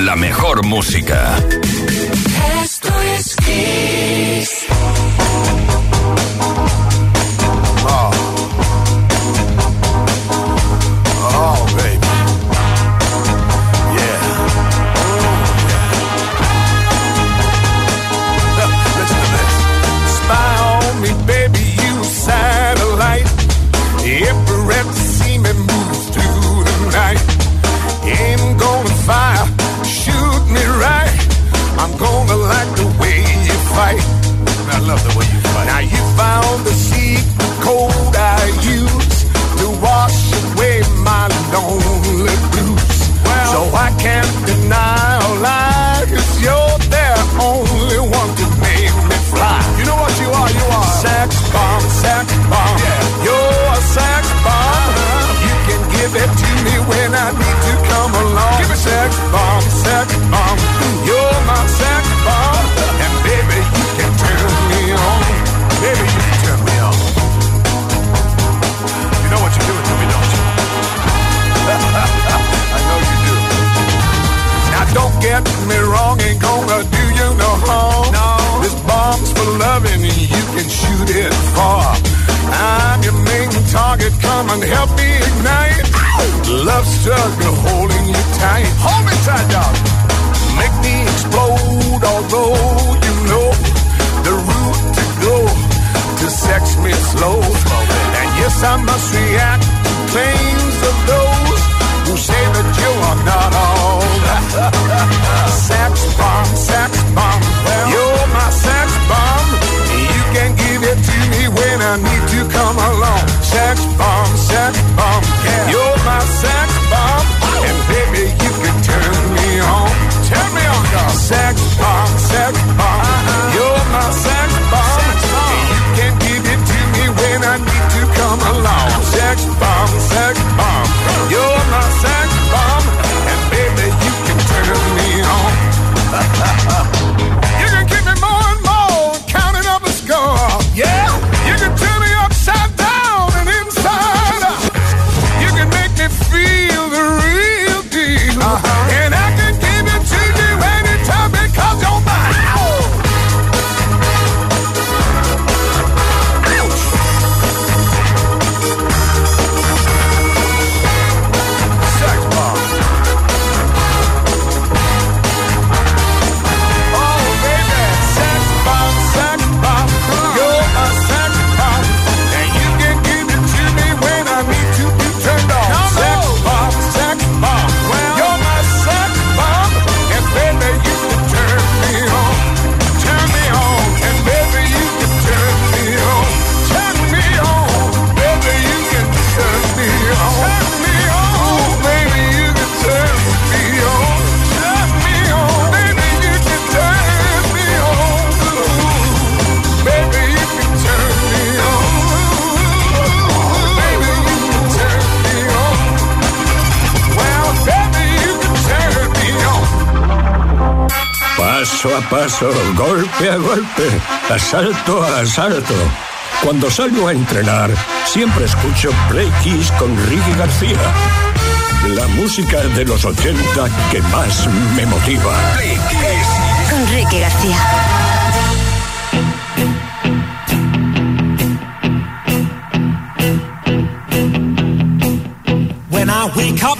La mejor música. I need to come along. Sex bomb, sex bomb. You're my sex bomb. And baby, you can turn me on. Turn me on, dog. Sex bomb, sex bomb. Uh-huh. You're my sex bomb. You can give it to me when I need to come along. Sex bomb, sex bomb. Paso a paso, golpe a golpe, asalto a asalto. Cuando salgo a entrenar, siempre escucho Play Kiss con Ricky García. La música de los 80 que más me motiva. Con Ricky García. When I wake up,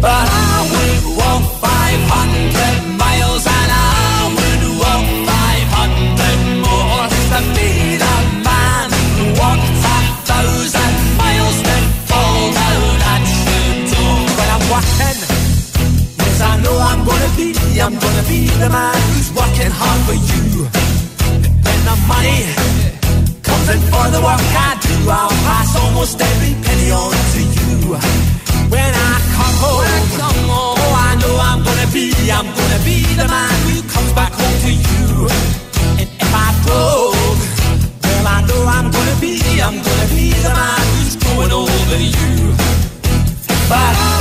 But I would walk 500 miles and I would walk 500 more to be the man who walked a thousand miles to fall down at your door. When I'm walking, yes I know I'm gonna be, I'm gonna be the man who's working hard for you. When the money comes in for the work I do, I'll pass almost every penny on to you. When I come home, oh, I know I'm gonna be, I'm gonna be the man who comes back home to you. And if I broke, well, I know I'm gonna be, I'm gonna be the man who's going over you. But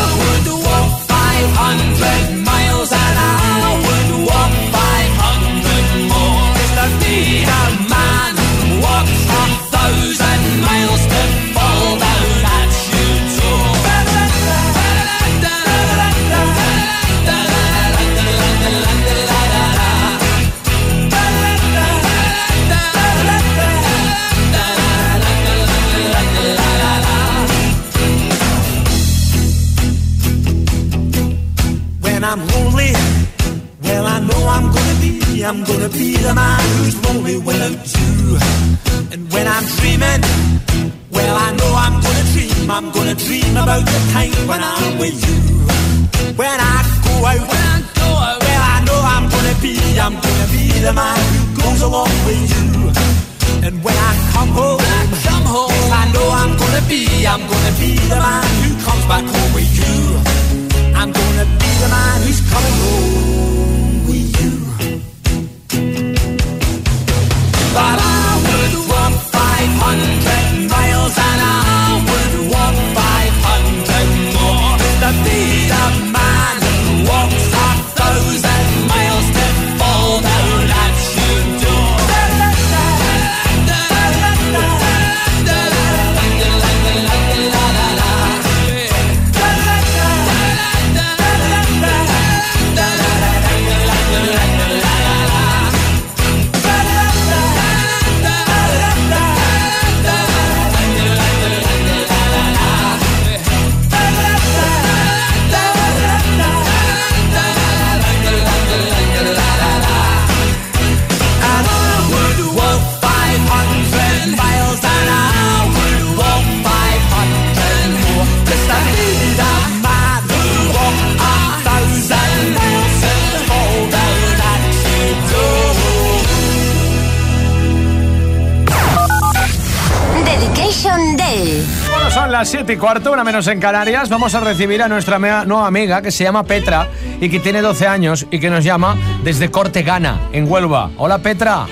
7 y cuarto, una menos en Canarias. Vamos a recibir a nuestra mea- nueva amiga que se llama Petra y que tiene 12 años y que nos llama desde Cortegana, en Huelva. Hola Petra,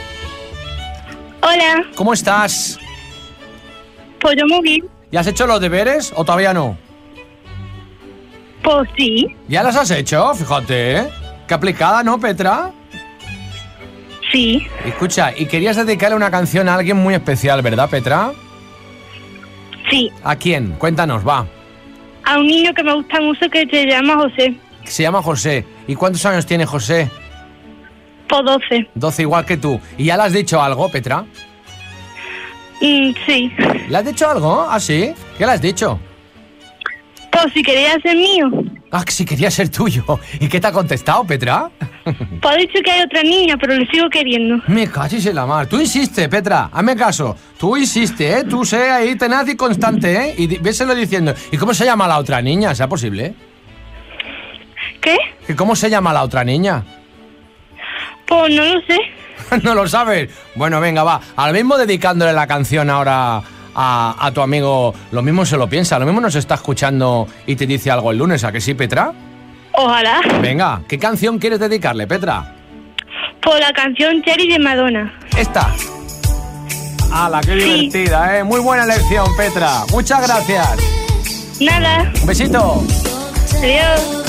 Hola, ¿cómo estás? pues yo muy bien. ¿Ya has hecho los deberes o todavía no? Pues sí, ¿Ya las has hecho? Fíjate, ¿eh? Qué aplicada, ¿no, Petra? sí. Escucha, y querías dedicarle una canción a alguien muy especial, ¿verdad, Petra? Sí, ¿A quién? Cuéntanos, va. a un niño que me gusta mucho que se llama José. Se llama José. ¿Y cuántos años tiene José? Por 12. 12 igual que tú. ¿Y ya le has dicho algo, Petra? Mm, sí. ¿Le has dicho algo? ¿Ah, sí? ¿Qué le has dicho? Pues si quería ser mío. Ah, que si quería ser tuyo. ¿Y qué te ha contestado, Petra? Pues ha dicho que hay otra niña, pero le sigo queriendo. Me cachis en la mar. Tú insiste, Petra. Hazme caso. Tú insiste, ¿eh? Tú sé ahí tenaz y constante, ¿eh? Y véselo diciendo. ¿Y cómo se llama la otra niña? ¿Sea posible? ¿Qué? ¿Que ¿Cómo se llama la otra niña? Pues no lo sé. ¿No lo sabes? Bueno, venga, va. Al mismo dedicándole la canción ahora a, a tu amigo, lo mismo se lo piensa. Lo mismo nos está escuchando y te dice algo el lunes. ¿A que sí, Petra? Ojalá. Venga, ¿qué canción quieres dedicarle, Petra? Por la canción Cherry de Madonna. Esta. ¡Hala, qué Sí. divertida, eh! Muy buena elección, Petra. Muchas gracias. Nada. Un besito. Adiós.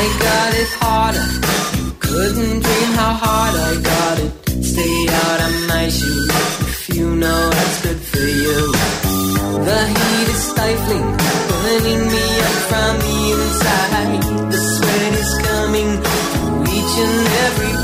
I got it harder. You couldn't dream how hard I got it. Stay out of my shoes if you know that's good for you. The heat is stifling, burning me up from the inside. The sweat is coming through each and every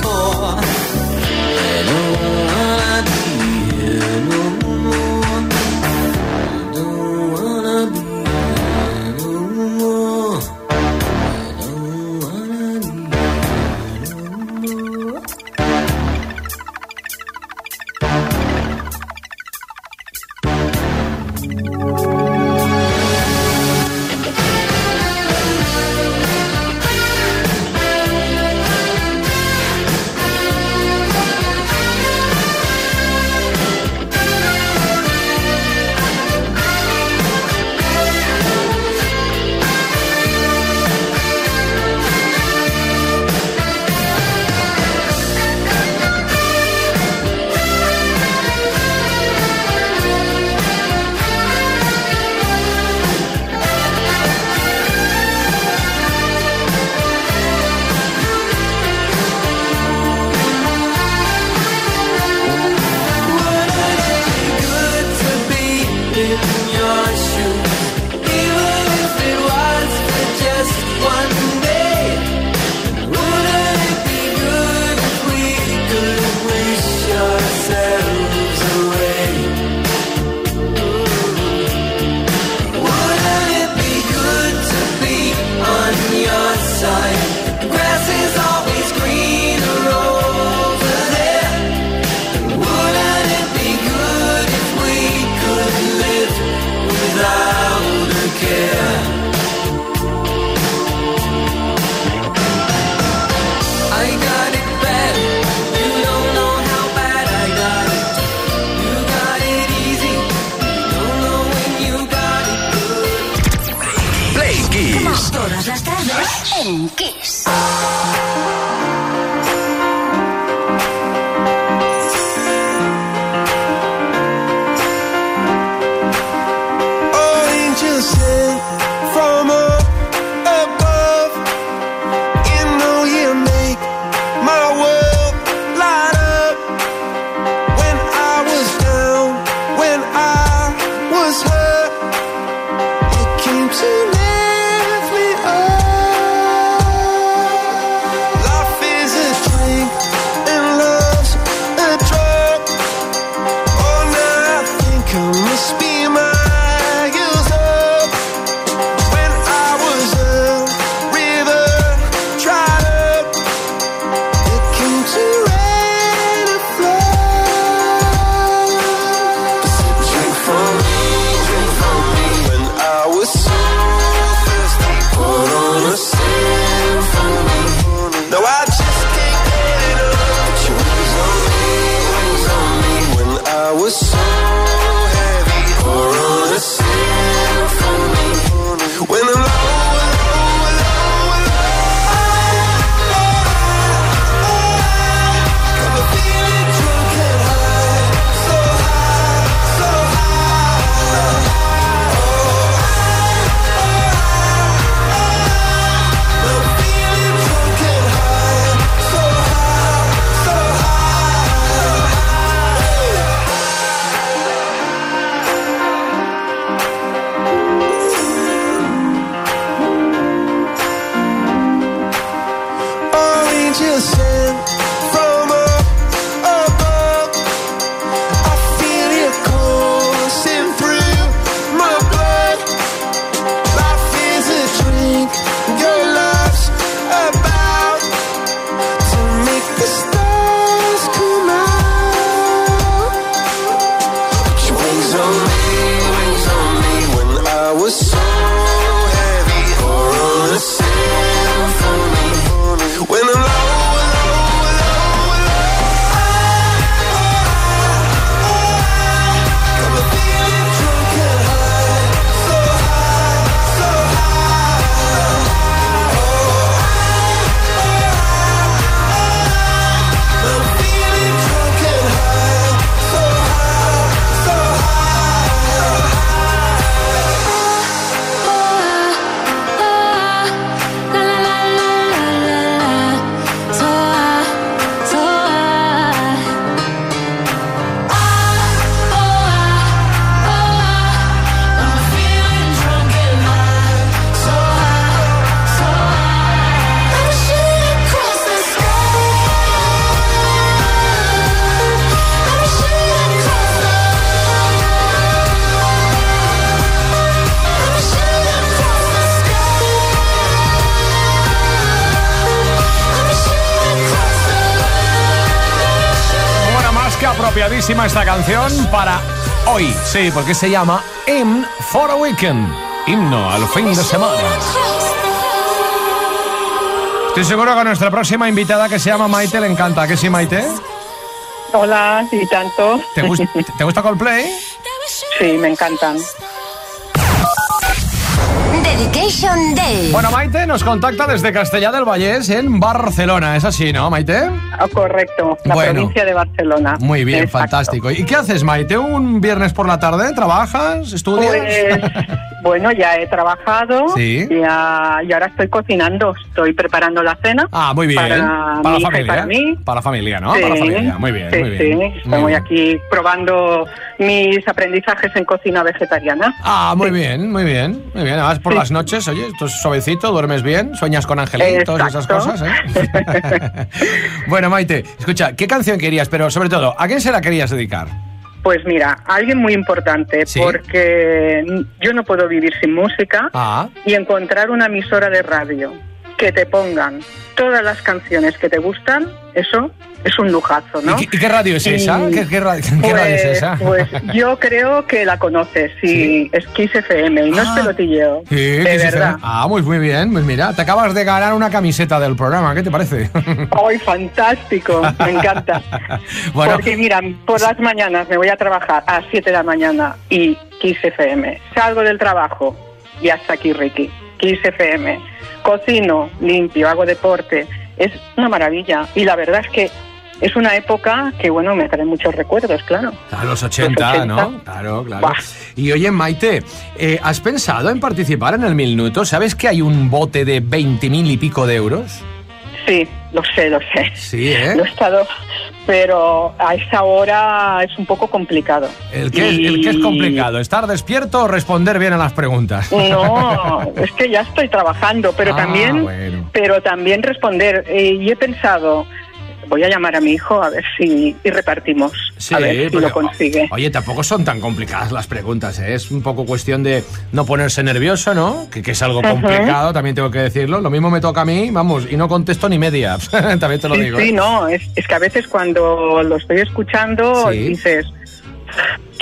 apropiadísima esta canción para hoy. Sí, porque se llama Hymn for a Weekend. Himno al fin de semana. Estoy seguro que a nuestra próxima invitada que se llama Maite le encanta. ¿Que sí, Maite? Hola, y tanto. ¿Te, gus- ¿te gusta Coldplay? Sí, me encantan. Dedication Day. Bueno, Maite nos contacta desde Castellá del Vallés en Barcelona. ¿Es así, no, Maite? Ah, correcto, la Bueno. provincia de Barcelona. Muy bien, Exacto. fantástico. ¿Y qué haces, Maite? ¿Un viernes por la tarde? ¿Trabajas? ¿Estudias? Pues, bueno, ya he trabajado Sí. ya- y ahora estoy cocinando, estoy preparando la cena. Ah, muy bien. Para, Para mi familia. para mí. Para la familia, ¿no? Sí, Para la familia. Muy bien, sí, muy bien. sí. Bien. aquí probando mis aprendizajes en cocina vegetariana. Ah, muy bien, muy bien, muy bien. Además, por las noches, oye, esto es suavecito, duermes bien, sueñas con angelitos y esas cosas, ¿eh? bueno, Maite, escucha, ¿qué canción querías? Pero sobre todo, ¿a quién se la querías dedicar? Pues mira, alguien muy importante, Sí. porque yo no puedo vivir sin música Ah, y encontrar una emisora de radio que te pongan todas las canciones que te gustan, eso es un lujazo, ¿no? ¿y, qué, y qué radio es Y- esa? ¿Qué, qué ra- qué Pues, radio es esa? pues yo creo que la conoces, sí, es Kiss FM y no es pelotilleo, Sí, de ¿qué es esa? verdad. Ah, pues muy bien, pues mira, te acabas de ganar una camiseta del programa, ¿qué te parece? ¡Ay, fantástico! Me encanta. Bueno. Porque mira, por las mañanas me voy a trabajar a 7 de la mañana y Kiss FM. Salgo del trabajo y hasta aquí, Ricky. Kiss FM. Cocino, limpio, hago deporte. Es una maravilla. Y la verdad es que es una época que, bueno, me trae muchos recuerdos, claro. A los 80, Los 80. ¿no? Claro, claro. Y oye, Maite, eh, ¿has pensado en participar en el Minuto? ¿Sabes que hay un bote de 20 mil y pico de euros? Sí, lo sé, lo sé. Sí, ¿eh? Lo he estado, pero a esa hora es un poco complicado. El es, Y- el que es complicado, estar despierto o responder bien a las preguntas. No, es que ya estoy trabajando, pero Ah, también, bueno. pero también responder. Eh, y he pensado, voy a llamar a mi hijo a ver si y repartimos, Sí, a ver si lo consigue. Oye, tampoco son tan complicadas las preguntas, ¿eh? es un poco cuestión de no ponerse nervioso, ¿no? Que, que es algo complicado, también tengo que decirlo. Lo mismo me toca a mí, vamos, y no contesto ni media, también te lo sí, digo. sí, ¿eh? no, es, es que a veces cuando lo estoy escuchando Sí. dices,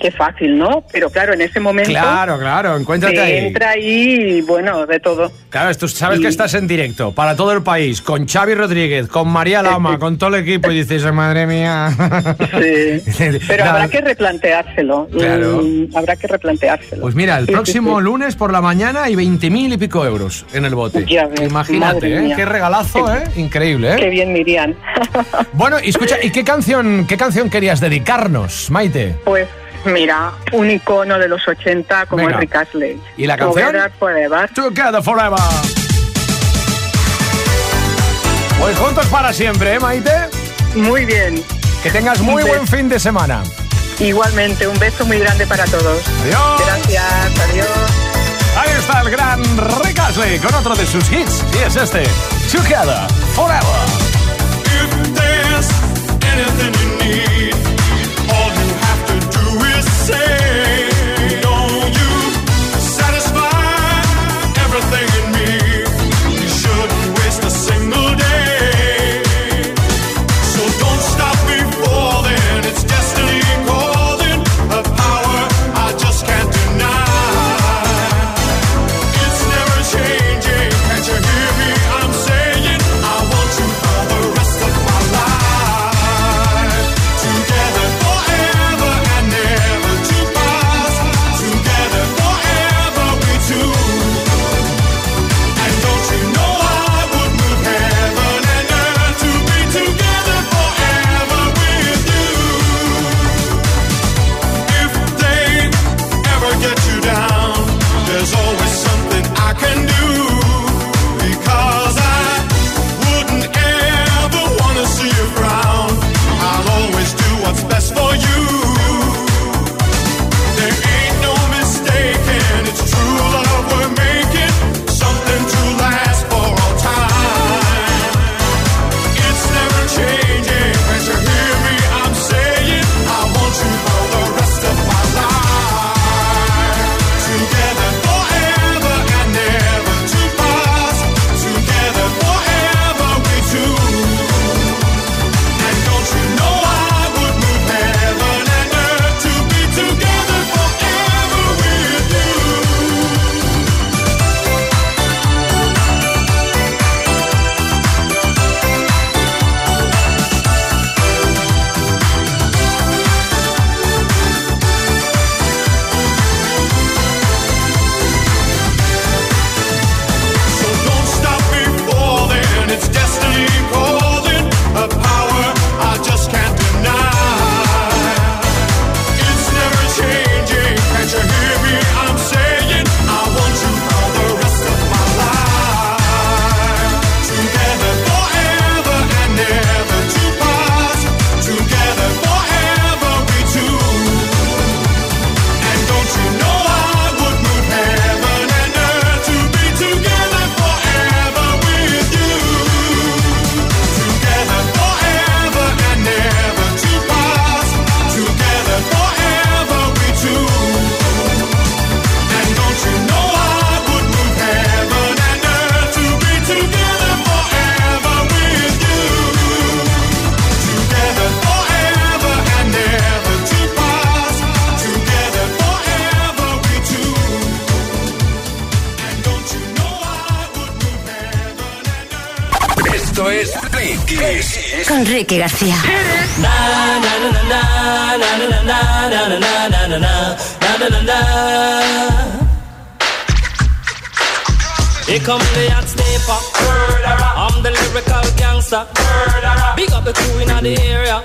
qué fácil, ¿no? Pero claro, en ese momento Claro, claro, encuéntrate te ahí. entra ahí, bueno, de todo. Claro, tú sabes Y- que estás en directo para todo el país, con Xavi Rodríguez, con María Lama, con todo el equipo, y dices, "Ay, madre mía. Sí. Pero habrá que replanteárselo. Claro. Mm, habrá que replanteárselo. Pues mira, el Sí, próximo sí. lunes por la mañana hay 20 mil y pico euros en el bote. Ya ves, Imagínate, ¿eh? mía. Qué regalazo, ¿eh? Increíble, Qué ¿eh? bien, Miriam. Bueno, y escucha, ¿y qué canción, qué canción querías dedicarnos, Maite? Pues mira, un icono de los 80 como Venga. Enrique Astley. ¿Y la canción? Together Forever. Together Forever. Pues juntos para siempre, ¿eh, Maite? Muy bien. Que tengas muy Un buen fin de semana. Igualmente, un beso muy grande para todos. Adiós. Gracias, adiós. Ahí está el gran Rick Astley con otro de sus hits. Y es este, Together Forever. Ricky García. I'm the lyrical gangster. Big up the crew in the area.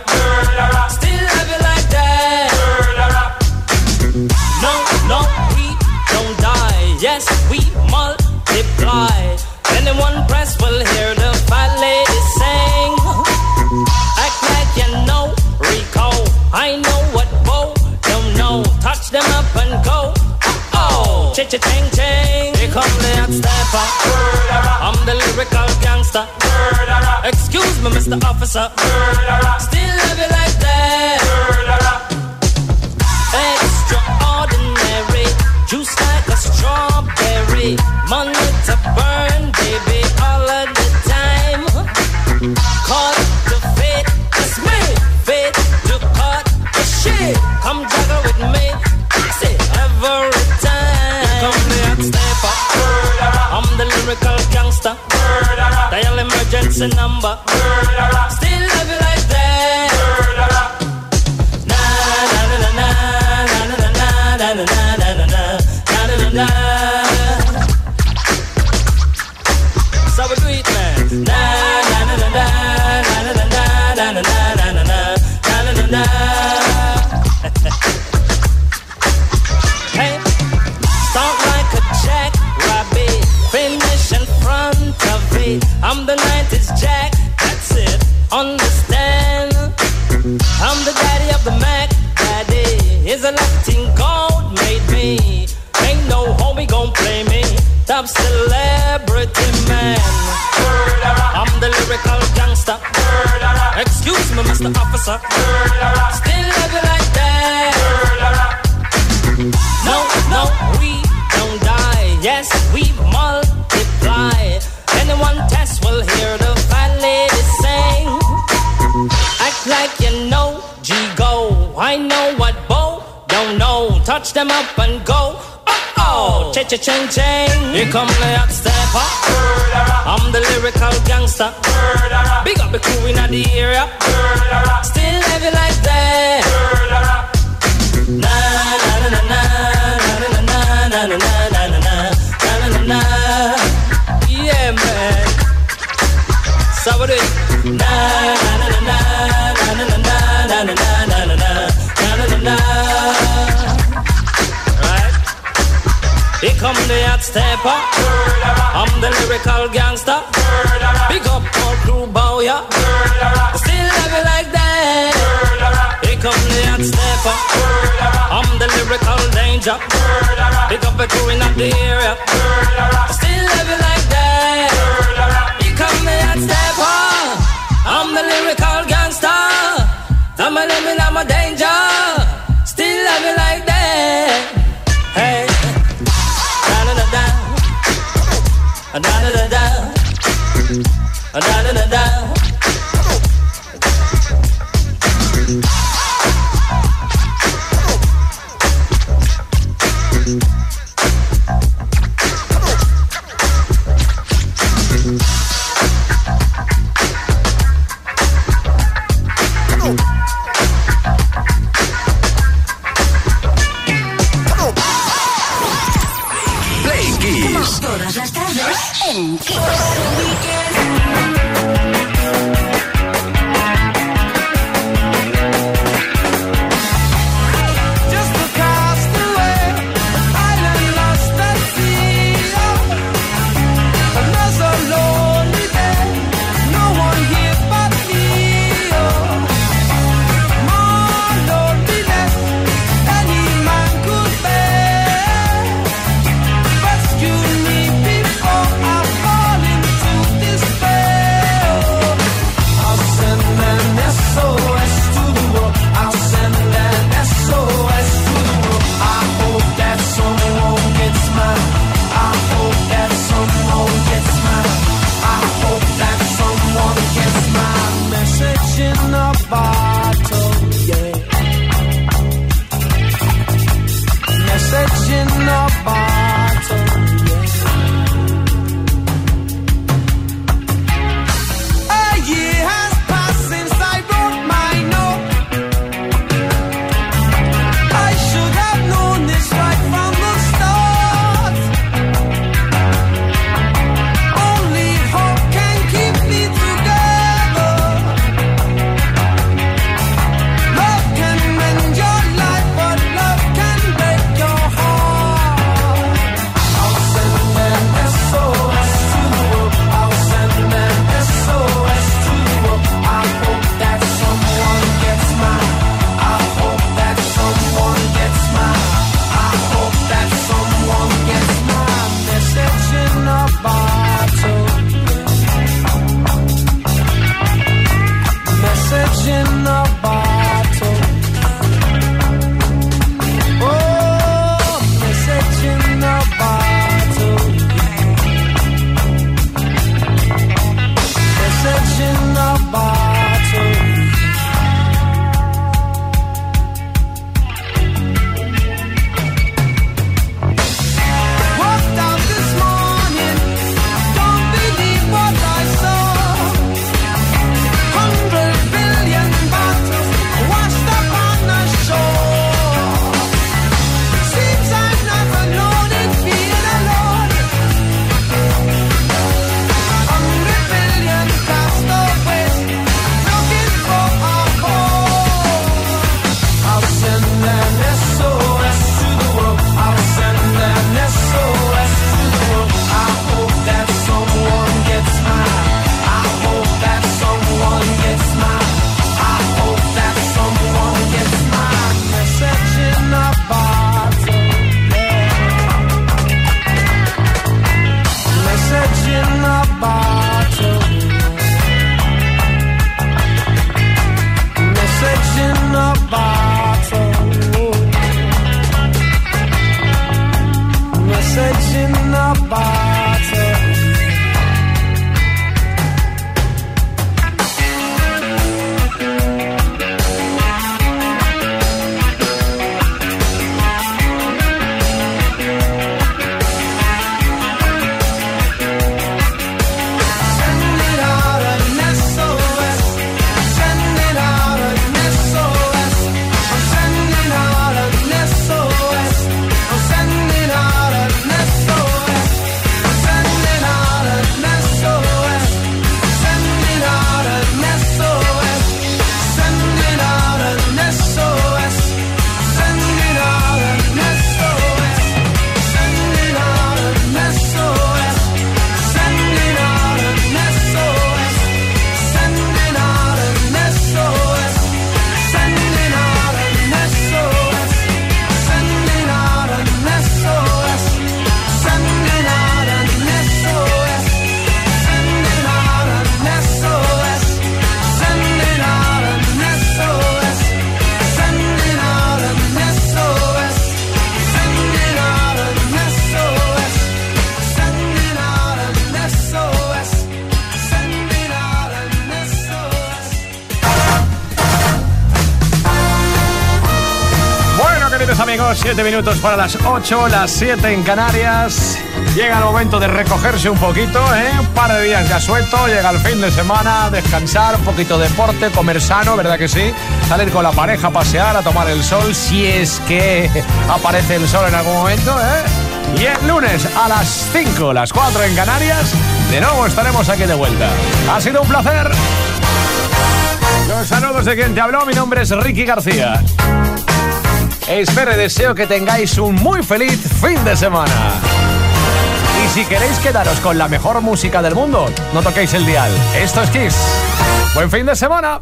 Ching ching. Here come the hot stepper. I'm the lyrical gangster. Excuse me, Mr. Officer. Still have it like that. a number. Officer. Still love you like that. No, no, we don't die. Yes, we multiply. Anyone test will hear the fat lady sing. Act like you know G go. I know what Bo don't know. Touch them up and go. Oh oh, cha cha ching ching. Here come the hot stepper. I'm the lyrical gangster. Big up the crew in the area. Still it like that. Na na na na na na na na na na na na na. Yeah, man. So we do it. Na na na na na na na na na na na na na na na na. Right. Here come the hot stepper. I'm the lyrical gangster. Big up all crew bow ya. Still have it like that. Here come the hot stepper. I'm the lyrical danger. Big up the crew in the area. Still have it like 7 minutos para las 8, las 7 en Canarias. Llega el momento de recogerse un poquito, ¿eh? Un par de días ya suelto, llega el fin de semana, descansar, un poquito de deporte, comer sano, ¿verdad que sí? Salir con la pareja a pasear, a tomar el sol, si es que aparece el sol en algún momento, ¿eh? Y el lunes a las 5, las 4 en Canarias, de nuevo estaremos aquí de vuelta. Ha sido un placer. Los saludos de quien te habló, mi nombre es Ricky García. Espero y deseo que tengáis un muy feliz fin de semana. Y si queréis quedaros con la mejor música del mundo, no toquéis el dial. Esto es Kiss. Buen fin de semana.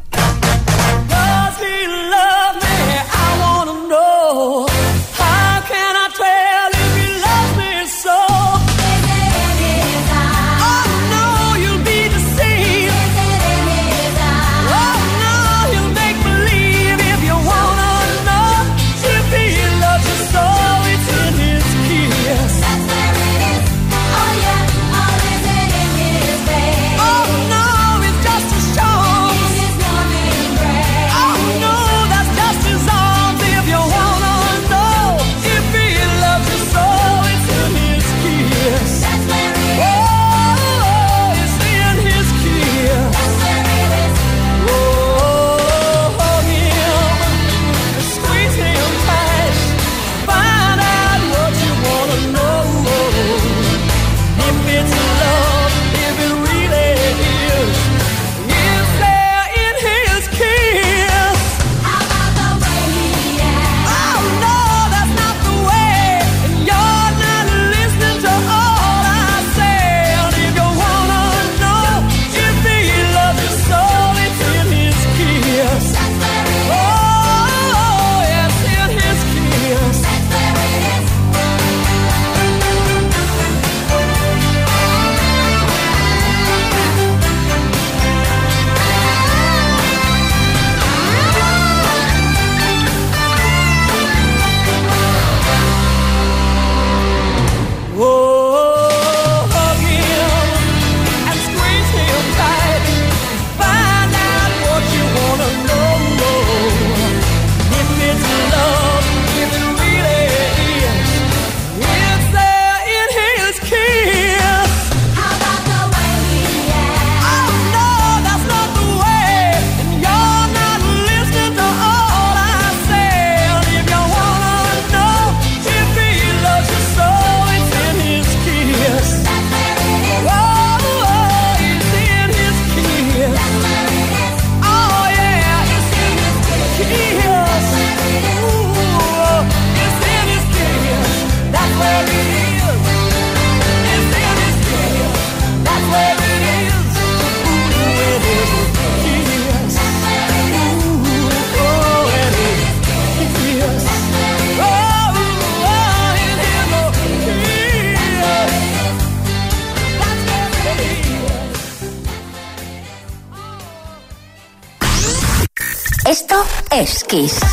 Kiss.